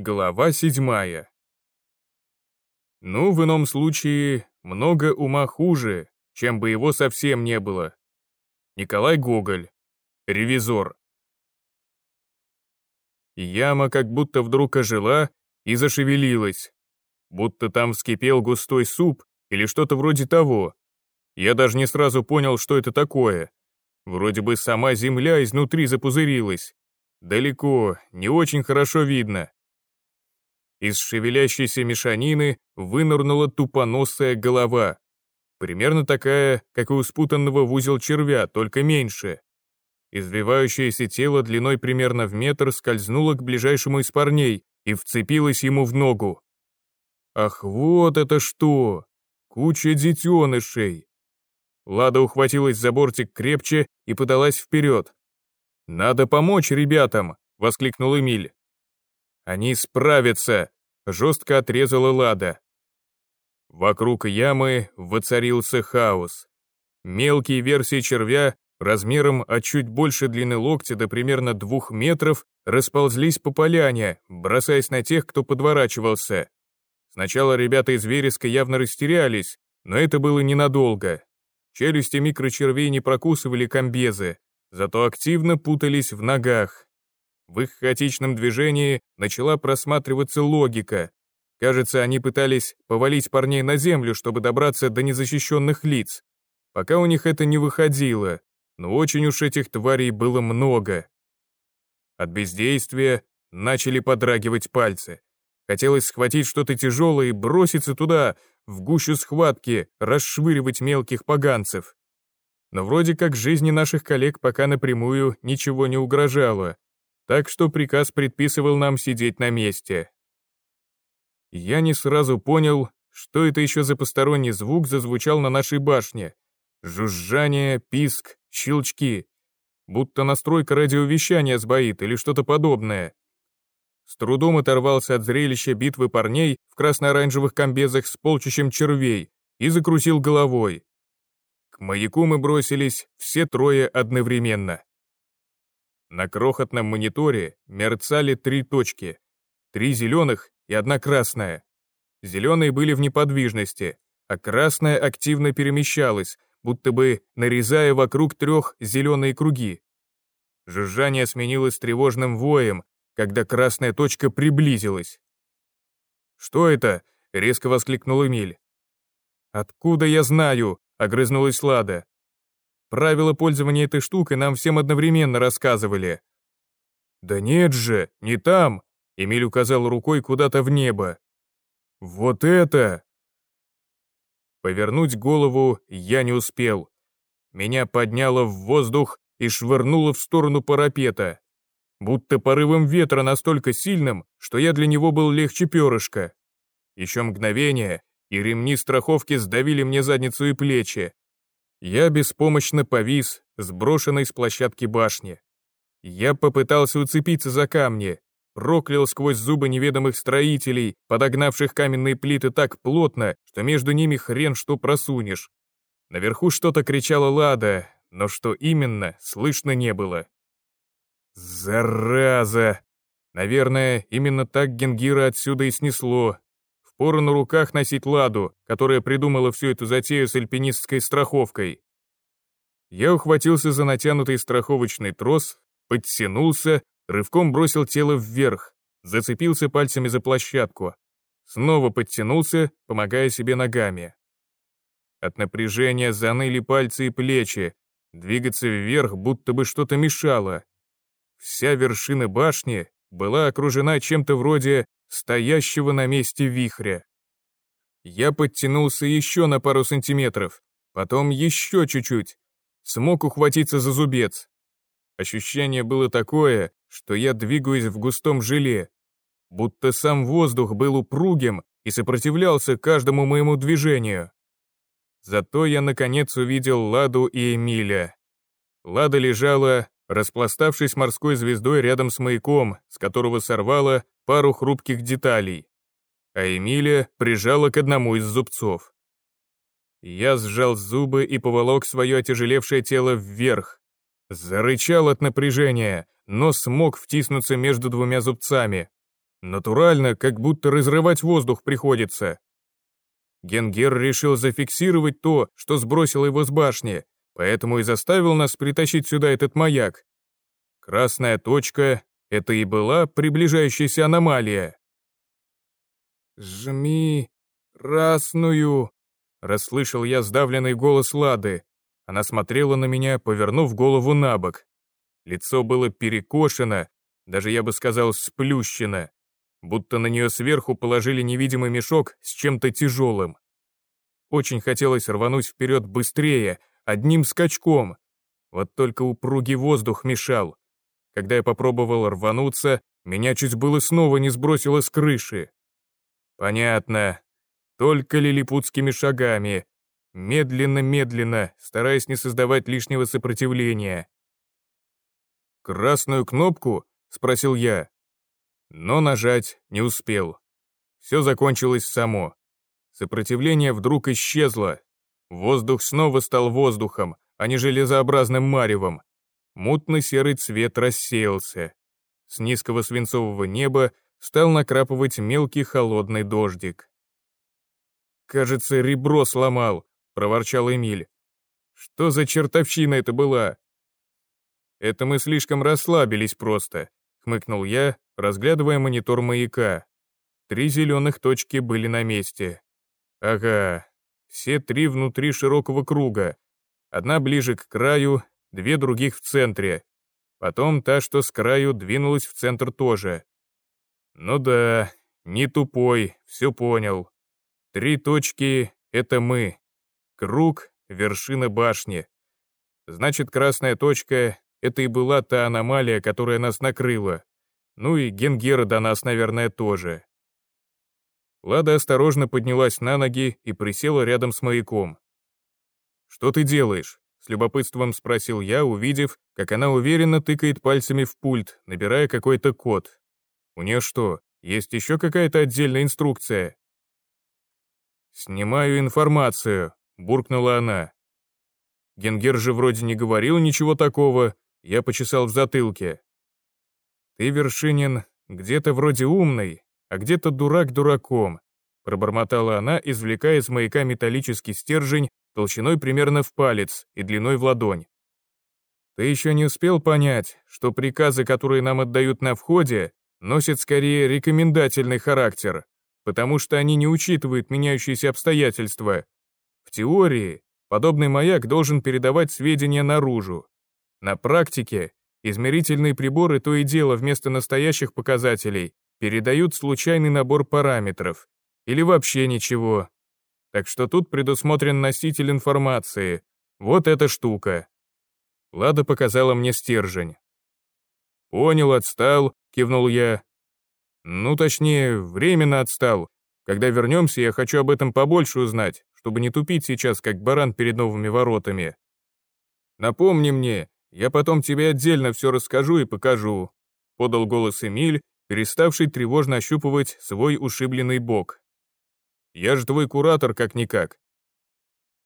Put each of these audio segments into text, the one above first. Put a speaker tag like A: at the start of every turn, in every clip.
A: Глава седьмая. Ну, в ином случае, много ума хуже, чем бы его совсем не было. Николай Гоголь. Ревизор. Яма как будто вдруг ожила и зашевелилась. Будто там вскипел густой суп или что-то вроде того. Я даже не сразу понял, что это такое. Вроде бы сама земля изнутри запузырилась. Далеко, не очень хорошо видно. Из шевелящейся мешанины вынырнула тупоносая голова. Примерно такая, как и у спутанного в узел червя, только меньше. Извивающееся тело длиной примерно в метр скользнуло к ближайшему из парней и вцепилось ему в ногу. Ах, вот это что! Куча детенышей! Лада ухватилась за бортик крепче и подалась вперед. «Надо помочь ребятам!» — воскликнул Эмиль. «Они справятся!» — жестко отрезала Лада. Вокруг ямы воцарился хаос. Мелкие версии червя размером от чуть больше длины локтя до примерно двух метров расползлись по поляне, бросаясь на тех, кто подворачивался. Сначала ребята из вереска явно растерялись, но это было ненадолго. Челюсти микрочервей не прокусывали комбезы, зато активно путались в ногах. В их хаотичном движении начала просматриваться логика. Кажется, они пытались повалить парней на землю, чтобы добраться до незащищенных лиц. Пока у них это не выходило, но очень уж этих тварей было много. От бездействия начали подрагивать пальцы. Хотелось схватить что-то тяжелое и броситься туда, в гущу схватки, расшвыривать мелких поганцев. Но вроде как жизни наших коллег пока напрямую ничего не угрожало, так что приказ предписывал нам сидеть на месте. Я не сразу понял, что это еще за посторонний звук зазвучал на нашей башне. Жужжание, писк, щелчки. Будто настройка радиовещания сбоит или что-то подобное. С трудом оторвался от зрелища битвы парней в красно-оранжевых комбезах с полчищем червей и закрутил головой. К маяку мы бросились все трое одновременно. На крохотном мониторе мерцали три точки. Три зеленых и одна красная. Зеленые были в неподвижности, а красная активно перемещалась, будто бы нарезая вокруг трех зеленые круги. Жужжание сменилось тревожным воем, когда красная точка приблизилась. «Что это?» — резко воскликнул Эмиль. «Откуда я знаю?» огрызнулась Лада. Правила пользования этой штукой нам всем одновременно рассказывали. Да нет же, не там, Эмиль указал рукой куда-то в небо. Вот это! Повернуть голову я не успел. Меня подняло в воздух и швырнуло в сторону парапета. Будто порывом ветра настолько сильным, что я для него был легче перышка. Еще мгновение, и ремни страховки сдавили мне задницу и плечи. Я беспомощно повис, сброшенный с площадки башни. Я попытался уцепиться за камни, проклял сквозь зубы неведомых строителей, подогнавших каменные плиты так плотно, что между ними хрен что просунешь. Наверху что-то кричала Лада, но что именно, слышно не было. «Зараза!» Наверное, именно так Генгира отсюда и снесло, Пору на руках носить ладу, которая придумала всю эту затею с альпинистской страховкой. Я ухватился за натянутый страховочный трос, подтянулся, рывком бросил тело вверх, зацепился пальцами за площадку, снова подтянулся, помогая себе ногами. От напряжения заныли пальцы и плечи, двигаться вверх будто бы что-то мешало. Вся вершина башни была окружена чем-то вроде стоящего на месте вихря. Я подтянулся еще на пару сантиметров, потом еще чуть-чуть. Смог ухватиться за зубец. Ощущение было такое, что я двигаюсь в густом желе, будто сам воздух был упругим и сопротивлялся каждому моему движению. Зато я наконец увидел Ладу и Эмиля. Лада лежала, распластавшись морской звездой рядом с маяком, с которого сорвала пару хрупких деталей, а Эмилия прижала к одному из зубцов. Я сжал зубы и поволок свое отяжелевшее тело вверх. Зарычал от напряжения, но смог втиснуться между двумя зубцами. Натурально, как будто разрывать воздух приходится. Генгер решил зафиксировать то, что сбросил его с башни, поэтому и заставил нас притащить сюда этот маяк. Красная точка — это и была приближающаяся аномалия. «Жми красную!» — расслышал я сдавленный голос Лады. Она смотрела на меня, повернув голову на бок. Лицо было перекошено, даже я бы сказал сплющено будто на нее сверху положили невидимый мешок с чем-то тяжелым. Очень хотелось рвануть вперед быстрее, одним скачком. Вот только упругий воздух мешал. Когда я попробовал рвануться, меня чуть было снова не сбросило с крыши. Понятно. Только лилипутскими шагами. Медленно-медленно, стараясь не создавать лишнего сопротивления. «Красную кнопку?» — спросил я но нажать не успел. Все закончилось само. Сопротивление вдруг исчезло. Воздух снова стал воздухом, а не железообразным маревом. Мутный серый цвет рассеялся. С низкого свинцового неба стал накрапывать мелкий холодный дождик. «Кажется, ребро сломал», — проворчал Эмиль. «Что за чертовщина это была?» «Это мы слишком расслабились просто», — хмыкнул я, разглядывая монитор маяка. Три зеленых точки были на месте. Ага, все три внутри широкого круга. Одна ближе к краю, две других в центре. Потом та, что с краю, двинулась в центр тоже. Ну да, не тупой, все понял. Три точки — это мы. Круг — вершина башни. Значит, красная точка — это и была та аномалия, которая нас накрыла. Ну и Генгера до нас, наверное, тоже. Лада осторожно поднялась на ноги и присела рядом с маяком. «Что ты делаешь?» — с любопытством спросил я, увидев, как она уверенно тыкает пальцами в пульт, набирая какой-то код. «У нее что, есть еще какая-то отдельная инструкция?» «Снимаю информацию», — буркнула она. Генгер же вроде не говорил ничего такого, я почесал в затылке. «Ты, Вершинин, где-то вроде умный, а где-то дурак дураком», пробормотала она, извлекая из маяка металлический стержень толщиной примерно в палец и длиной в ладонь. «Ты еще не успел понять, что приказы, которые нам отдают на входе, носят скорее рекомендательный характер, потому что они не учитывают меняющиеся обстоятельства. В теории подобный маяк должен передавать сведения наружу. На практике Измерительные приборы то и дело вместо настоящих показателей передают случайный набор параметров. Или вообще ничего. Так что тут предусмотрен носитель информации. Вот эта штука. Лада показала мне стержень. «Понял, отстал», — кивнул я. «Ну, точнее, временно отстал. Когда вернемся, я хочу об этом побольше узнать, чтобы не тупить сейчас, как баран перед новыми воротами. Напомни мне, я потом тебе отдельно все расскажу и покажу», — подал голос Эмиль, переставший тревожно ощупывать свой ушибленный бок. «Я же твой куратор, как-никак».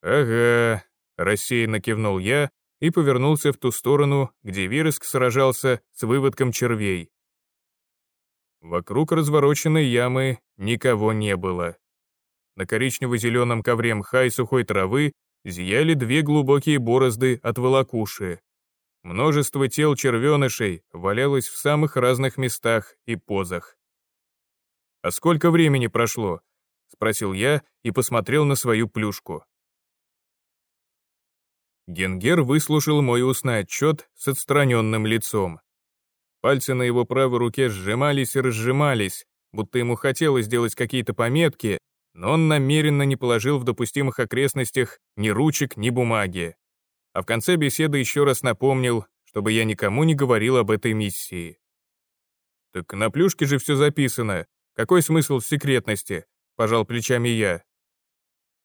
A: «Ага», — рассеянно кивнул я и повернулся в ту сторону, где Вируск сражался с выводком червей. Вокруг развороченной ямы никого не было. На коричнево-зеленом ковре мха и сухой травы зияли две глубокие борозды от волокуши. Множество тел червенышей валялось в самых разных местах и позах. «А сколько времени прошло?» — спросил я и посмотрел на свою плюшку. Генгер выслушал мой устный отчет с отстраненным лицом. Пальцы на его правой руке сжимались и разжимались, будто ему хотелось сделать какие-то пометки, но он намеренно не положил в допустимых окрестностях ни ручек, ни бумаги а в конце беседы еще раз напомнил, чтобы я никому не говорил об этой миссии. «Так на плюшке же все записано. Какой смысл в секретности?» — пожал плечами я.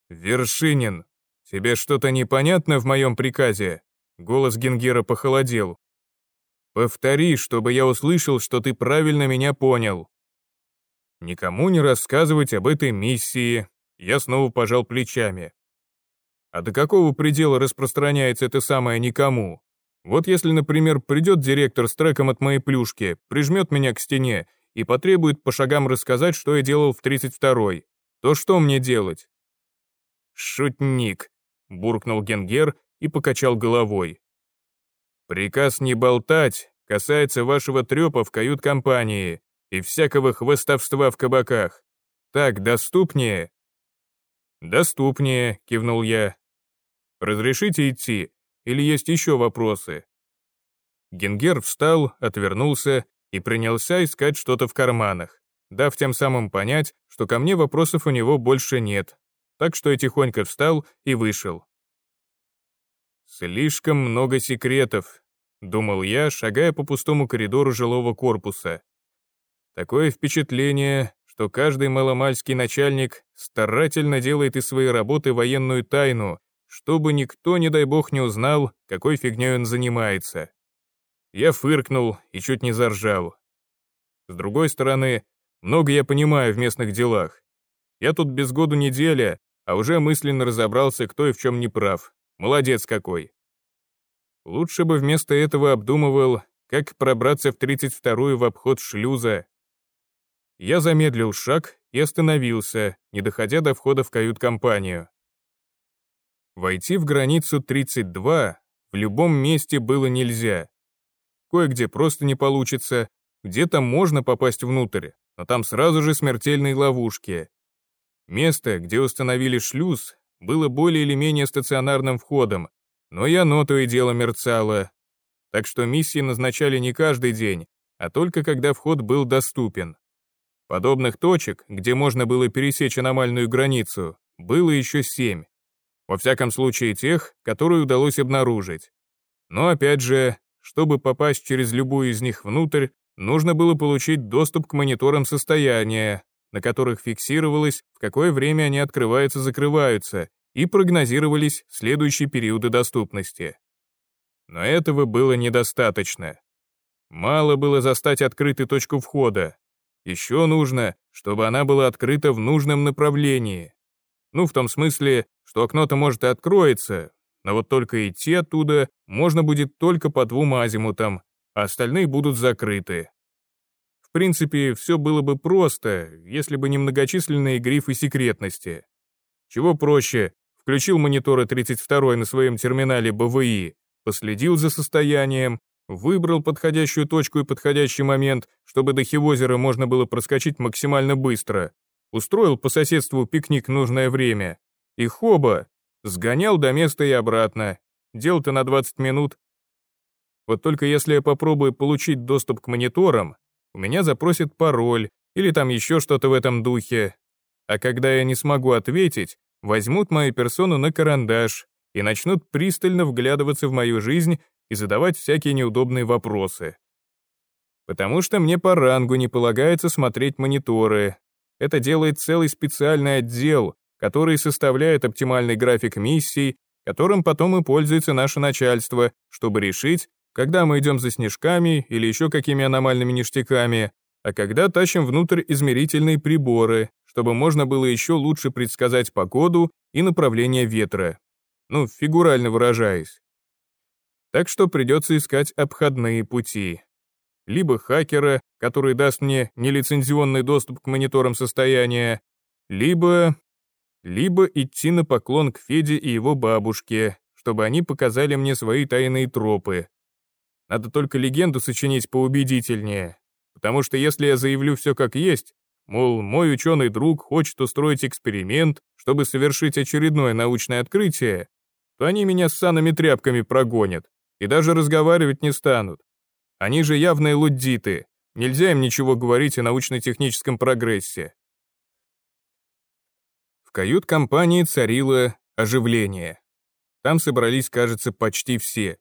A: «Вершинин, тебе что-то непонятно в моем приказе?» Голос Генгера похолодел. «Повтори, чтобы я услышал, что ты правильно меня понял». «Никому не рассказывать об этой миссии», я снова пожал плечами. А до какого предела распространяется это самое никому? Вот если, например, придет директор с треком от моей плюшки, прижмет меня к стене и потребует по шагам рассказать, что я делал в 32-й, то что мне делать? «Шутник», — буркнул Генгер и покачал головой. «Приказ не болтать касается вашего трёпа в кают-компании и всякого хвостовства в кабаках. Так доступнее?» «Доступнее», — кивнул я. «Разрешите идти, или есть еще вопросы?» Генгер встал, отвернулся и принялся искать что-то в карманах, дав тем самым понять, что ко мне вопросов у него больше нет. Так что я тихонько встал и вышел. «Слишком много секретов», — думал я, шагая по пустому коридору жилого корпуса. Такое впечатление, что каждый маломальский начальник старательно делает из своей работы военную тайну, чтобы никто, не дай бог, не узнал, какой фигней он занимается. Я фыркнул и чуть не заржал. С другой стороны, много я понимаю в местных делах. Я тут без году неделя, а уже мысленно разобрался, кто и в чем не прав. Молодец какой. Лучше бы вместо этого обдумывал, как пробраться в 32-ю в обход шлюза. Я замедлил шаг и остановился, не доходя до входа в кают-компанию. Войти в границу 32 в любом месте было нельзя. Кое-где просто не получится, где-то можно попасть внутрь, но там сразу же смертельные ловушки. Место, где установили шлюз, было более или менее стационарным входом, но и оно то и дело мерцало. Так что миссии назначали не каждый день, а только когда вход был доступен. Подобных точек, где можно было пересечь аномальную границу, было еще семь. Во всяком случае тех, которые удалось обнаружить. Но опять же, чтобы попасть через любую из них внутрь, нужно было получить доступ к мониторам состояния, на которых фиксировалось, в какое время они открываются-закрываются, и прогнозировались следующие периоды доступности. Но этого было недостаточно. Мало было застать открытой точку входа. Еще нужно, чтобы она была открыта в нужном направлении. Ну, в том смысле, что окно-то может и откроется, но вот только идти оттуда можно будет только по двум азимутам, а остальные будут закрыты. В принципе, все было бы просто, если бы не многочисленные грифы секретности. Чего проще, включил мониторы 32 на своем терминале БВИ, последил за состоянием, выбрал подходящую точку и подходящий момент, чтобы до Хивозера можно было проскочить максимально быстро, устроил по соседству пикник нужное время, и хоба, Сгонял до места и обратно. Дело-то на 20 минут. Вот только если я попробую получить доступ к мониторам, у меня запросят пароль или там еще что-то в этом духе. А когда я не смогу ответить, возьмут мою персону на карандаш и начнут пристально вглядываться в мою жизнь и задавать всякие неудобные вопросы. Потому что мне по рангу не полагается смотреть мониторы. Это делает целый специальный отдел, который составляет оптимальный график миссий, которым потом и пользуется наше начальство, чтобы решить, когда мы идем за снежками или еще какими аномальными ништяками, а когда тащим внутрь измерительные приборы, чтобы можно было еще лучше предсказать погоду и направление ветра. Ну, фигурально выражаясь. Так что придется искать обходные пути. Либо хакера, который даст мне нелицензионный доступ к мониторам состояния, либо либо идти на поклон к Феде и его бабушке, чтобы они показали мне свои тайные тропы. Надо только легенду сочинить поубедительнее, потому что если я заявлю все как есть, мол, мой ученый друг хочет устроить эксперимент, чтобы совершить очередное научное открытие, то они меня с санами тряпками прогонят и даже разговаривать не станут. Они же явные луддиты, нельзя им ничего говорить о научно-техническом прогрессе кают-компании царило оживление. Там собрались, кажется, почти все.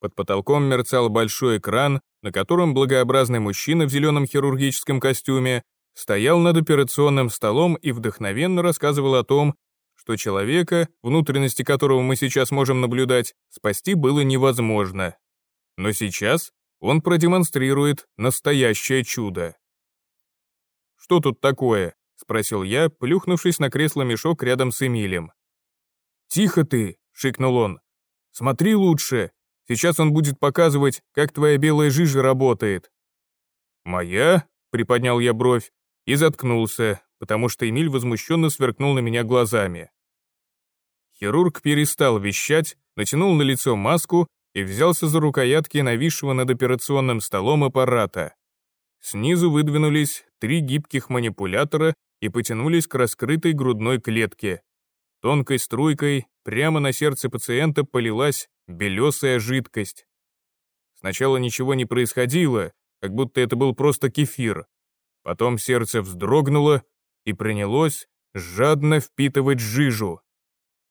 A: Под потолком мерцал большой экран, на котором благообразный мужчина в зеленом хирургическом костюме стоял над операционным столом и вдохновенно рассказывал о том, что человека, внутренности которого мы сейчас можем наблюдать, спасти было невозможно. Но сейчас он продемонстрирует настоящее чудо. Что тут такое? — спросил я, плюхнувшись на кресло-мешок рядом с Эмилем. «Тихо ты!» — шикнул он. «Смотри лучше. Сейчас он будет показывать, как твоя белая жижа работает». «Моя?» — приподнял я бровь, и заткнулся, потому что Эмиль возмущенно сверкнул на меня глазами. Хирург перестал вещать, натянул на лицо маску и взялся за рукоятки нависшего над операционным столом аппарата. Снизу выдвинулись три гибких манипулятора и потянулись к раскрытой грудной клетке. Тонкой струйкой прямо на сердце пациента полилась белесая жидкость. Сначала ничего не происходило, как будто это был просто кефир. Потом сердце вздрогнуло и принялось жадно впитывать жижу.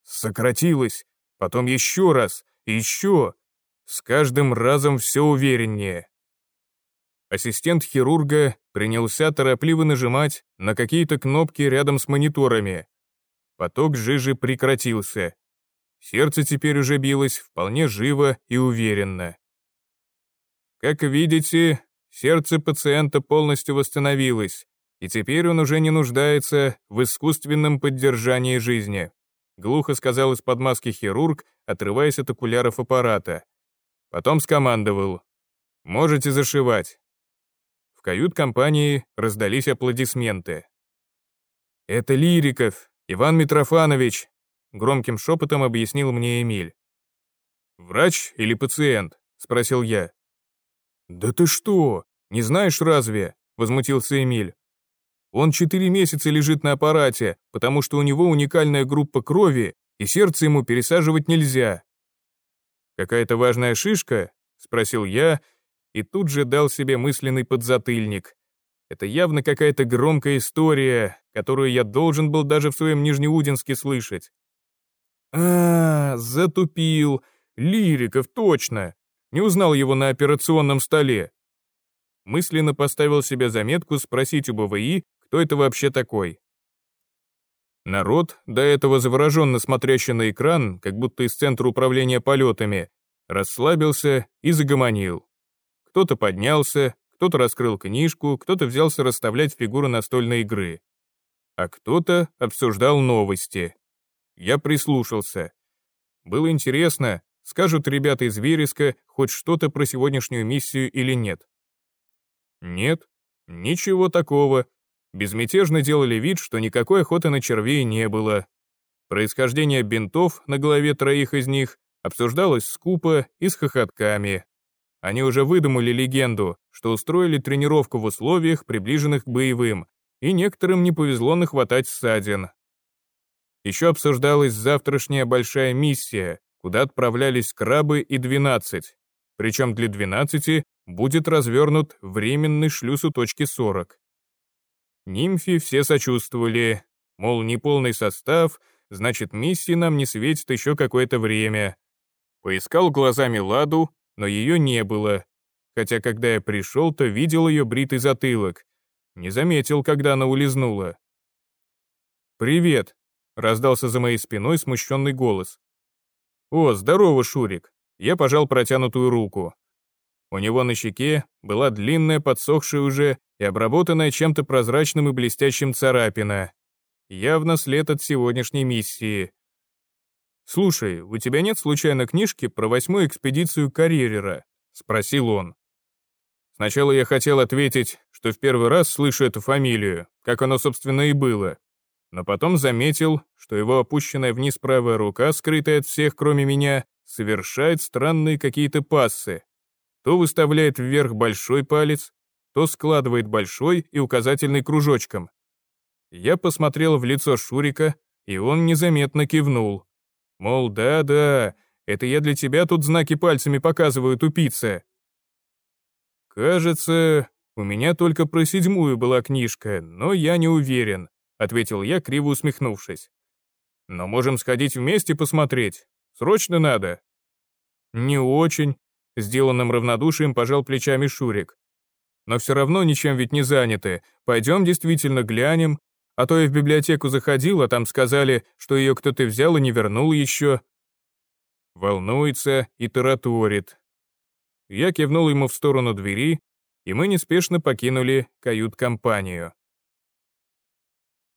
A: Сократилось, потом еще раз, еще. С каждым разом все увереннее. Ассистент хирурга принялся торопливо нажимать на какие-то кнопки рядом с мониторами. Поток жижи прекратился. Сердце теперь уже билось вполне живо и уверенно. Как видите, сердце пациента полностью восстановилось, и теперь он уже не нуждается в искусственном поддержании жизни, глухо сказал из-под маски хирург, отрываясь от окуляров аппарата. Потом скомандовал. «Можете зашивать» кают-компании раздались аплодисменты. «Это Лириков, Иван Митрофанович», — громким шепотом объяснил мне Эмиль. «Врач или пациент?» — спросил я. «Да ты что, не знаешь разве?» — возмутился Эмиль. «Он четыре месяца лежит на аппарате, потому что у него уникальная группа крови, и сердце ему пересаживать нельзя». «Какая-то важная шишка?» — спросил я, — и тут же дал себе мысленный подзатыльник. Это явно какая-то громкая история, которую я должен был даже в своем Нижнеудинске слышать. А, затупил. Лириков, точно. Не узнал его на операционном столе. Мысленно поставил себе заметку спросить у БВИ, кто это вообще такой. Народ, до этого завороженно смотрящий на экран, как будто из центра управления полетами, расслабился и загомонил. Кто-то поднялся, кто-то раскрыл книжку, кто-то взялся расставлять фигуры настольной игры. А кто-то обсуждал новости. Я прислушался. Было интересно, скажут ребята из Вереска хоть что-то про сегодняшнюю миссию или нет. Нет, ничего такого. Безмятежно делали вид, что никакой охоты на червей не было. Происхождение бинтов на голове троих из них обсуждалось скупо и с хохотками. Они уже выдумали легенду, что устроили тренировку в условиях, приближенных к боевым, и некоторым не повезло нахватать ссадин. Еще обсуждалась завтрашняя большая миссия, куда отправлялись крабы и 12. Причем для 12 будет развернут временный шлюз у точки 40. Нимфи все сочувствовали, мол, неполный состав, значит, миссии нам не светит еще какое-то время. Поискал глазами Ладу, но ее не было, хотя когда я пришел, то видел ее бритый затылок. Не заметил, когда она улизнула. «Привет», — раздался за моей спиной смущенный голос. «О, здорово, Шурик!» Я пожал протянутую руку. У него на щеке была длинная, подсохшая уже и обработанная чем-то прозрачным и блестящим царапина. Явно след от сегодняшней миссии. «Слушай, у тебя нет случайно книжки про восьмую экспедицию Карьерера?» — спросил он. Сначала я хотел ответить, что в первый раз слышу эту фамилию, как оно, собственно, и было. Но потом заметил, что его опущенная вниз правая рука, скрытая от всех, кроме меня, совершает странные какие-то пассы. То выставляет вверх большой палец, то складывает большой и указательный кружочком. Я посмотрел в лицо Шурика, и он незаметно кивнул. Мол, да-да, это я для тебя тут знаки пальцами показываю, тупица. Кажется, у меня только про седьмую была книжка, но я не уверен, ответил я, криво усмехнувшись. Но можем сходить вместе посмотреть. Срочно надо. Не очень, сделанным равнодушием пожал плечами Шурик. Но все равно ничем ведь не заняты. Пойдем действительно глянем, а то я в библиотеку заходил, а там сказали, что ее кто-то взял и не вернул еще. Волнуется и тараторит. Я кивнул ему в сторону двери, и мы неспешно покинули кают-компанию.